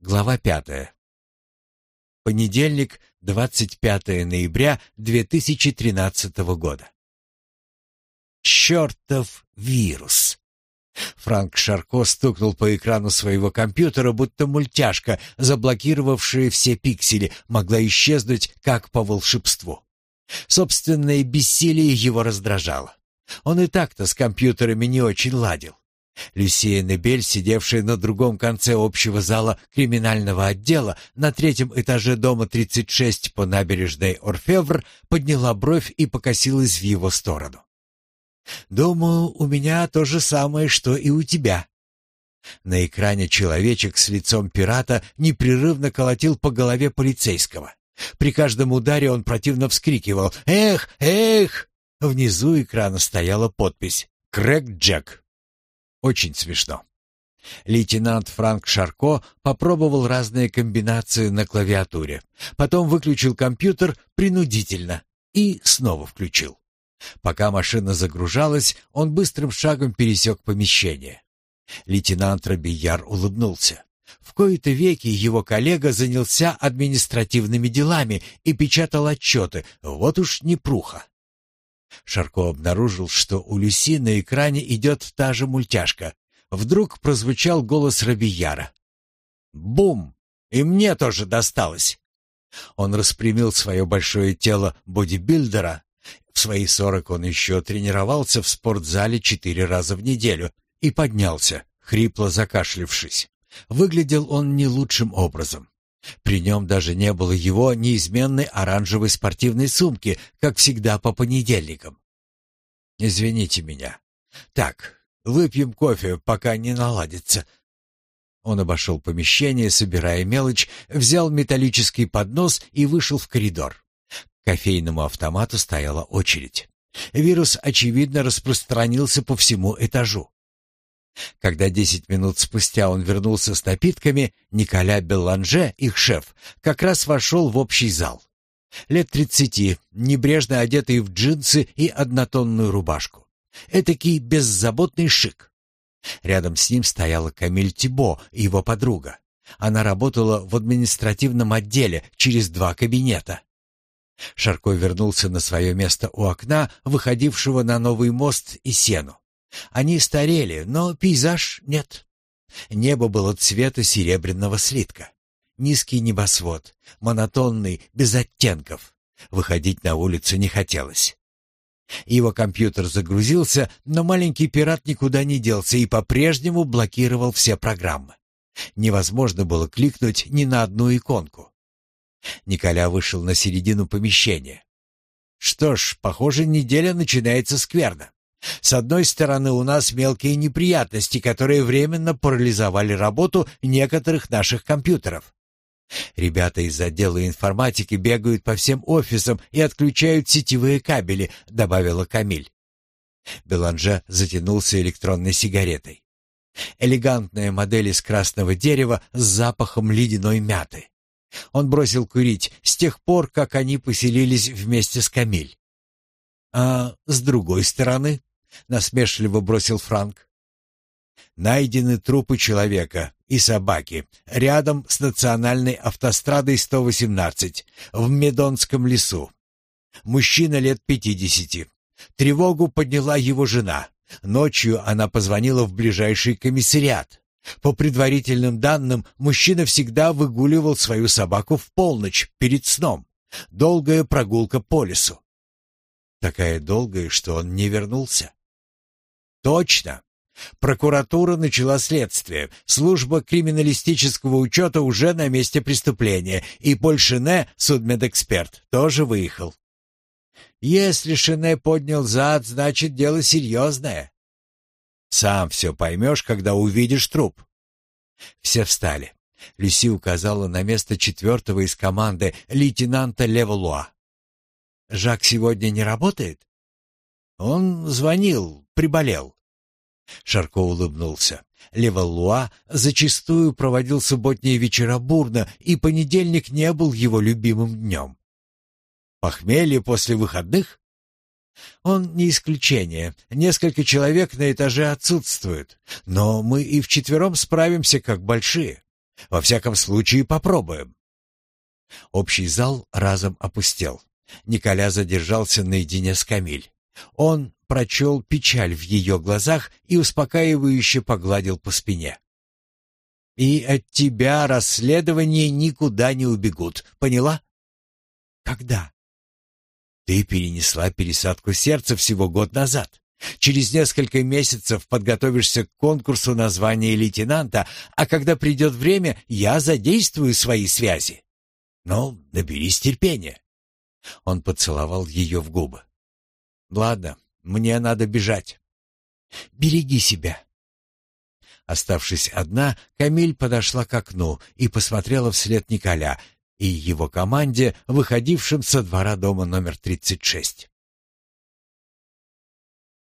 Глава пятая. Понедельник, 25 ноября 2013 года. Чертов вирус! Франк Шарко стукнул по экрану своего компьютера, будто мультяшка, заблокировавшая все пиксели, могла исчезнуть как по волшебству. Собственное бессилие его раздражало. Он и так-то с компьютерами не очень ладил. Люсия Небель, сидевшая на другом конце общего зала криминального отдела на третьем этаже дома 36 по набережной Орфевр, подняла бровь и покосилась в его сторону. «Думаю, у меня то же самое, что и у тебя». На экране человечек с лицом пирата непрерывно колотил по голове полицейского. При каждом ударе он противно вскрикивал «Эх! Эх!». Внизу экрана стояла подпись «Крэг Джек». Очень смешно. Лейтенант Франк Шарко попробовал разные комбинации на клавиатуре. Потом выключил компьютер принудительно и снова включил. Пока машина загружалась, он быстрым шагом пересек помещение. Лейтенант Робияр улыбнулся. В кои-то веки его коллега занялся административными делами и печатал отчеты. Вот уж не пруха. Шарко обнаружил, что у Люси на экране идет та же мультяшка. Вдруг прозвучал голос Робияра. «Бум! И мне тоже досталось!» Он распрямил свое большое тело бодибилдера. В свои сорок он еще тренировался в спортзале четыре раза в неделю и поднялся, хрипло закашлившись. Выглядел он не лучшим образом. При нем даже не было его неизменной оранжевой спортивной сумки, как всегда по понедельникам. «Извините меня. Так, выпьем кофе, пока не наладится». Он обошел помещение, собирая мелочь, взял металлический поднос и вышел в коридор. К кофейному автомату стояла очередь. Вирус, очевидно, распространился по всему этажу. Когда десять минут спустя он вернулся с напитками, Николя Белланже, их шеф, как раз вошел в общий зал. Лет тридцати, небрежно одетый в джинсы и однотонную рубашку. Этакий беззаботный шик. Рядом с ним стояла Камиль Тибо, его подруга. Она работала в административном отделе через два кабинета. Шарко вернулся на свое место у окна, выходившего на новый мост и сену. Они старели, но пейзаж нет. Небо было цвета серебряного слитка. Низкий небосвод, монотонный, без оттенков. Выходить на улицу не хотелось. Его компьютер загрузился, но маленький пират никуда не делся и по-прежнему блокировал все программы. Невозможно было кликнуть ни на одну иконку. Николя вышел на середину помещения. Что ж, похоже, неделя начинается скверно. С одной стороны, у нас мелкие неприятности, которые временно парализовали работу некоторых наших компьютеров. Ребята из отдела информатики бегают по всем офисам и отключают сетевые кабели, добавила Камиль. Беланже затянулся электронной сигаретой. Элегантная модель из красного дерева с запахом ледяной мяты. Он бросил курить с тех пор, как они поселились вместе с Камиль. А с другой стороны, насмешливо бросил Франк. Найдены трупы человека и собаки рядом с национальной автострадой 118 в Медонском лесу. Мужчина лет пятидесяти. Тревогу подняла его жена. Ночью она позвонила в ближайший комиссариат. По предварительным данным, мужчина всегда выгуливал свою собаку в полночь перед сном. Долгая прогулка по лесу. Такая долгая, что он не вернулся. Точно. Прокуратура начала следствие. Служба криминалистического учета уже на месте преступления, и Поль Шине, судмедэксперт, тоже выехал. Если Шине поднял зад, значит дело серьезное. Сам все поймешь, когда увидишь труп. Все встали. Люси указала на место четвертого из команды, лейтенанта Леволуа. «Жак сегодня не работает?» «Он звонил, приболел. Шарко улыбнулся. Левалуа зачастую проводил субботние вечера бурно, и понедельник не был его любимым днем. Похмелье после выходных? Он не исключение. Несколько человек на этаже отсутствуют, но мы и вчетвером справимся как большие. Во всяком случае, попробуем. Общий зал разом опустел. Николя задержался наедине с Камиль. Он прочел печаль в ее глазах и успокаивающе погладил по спине. «И от тебя расследования никуда не убегут, поняла?» «Когда?» «Ты перенесла пересадку сердца всего год назад. Через несколько месяцев подготовишься к конкурсу на звание лейтенанта, а когда придет время, я задействую свои связи. Ну, наберись терпения». Он поцеловал ее в губы. «Ладно, мне надо бежать. Береги себя». Оставшись одна, Камиль подошла к окну и посмотрела вслед Николя и его команде, выходившим со двора дома номер 36.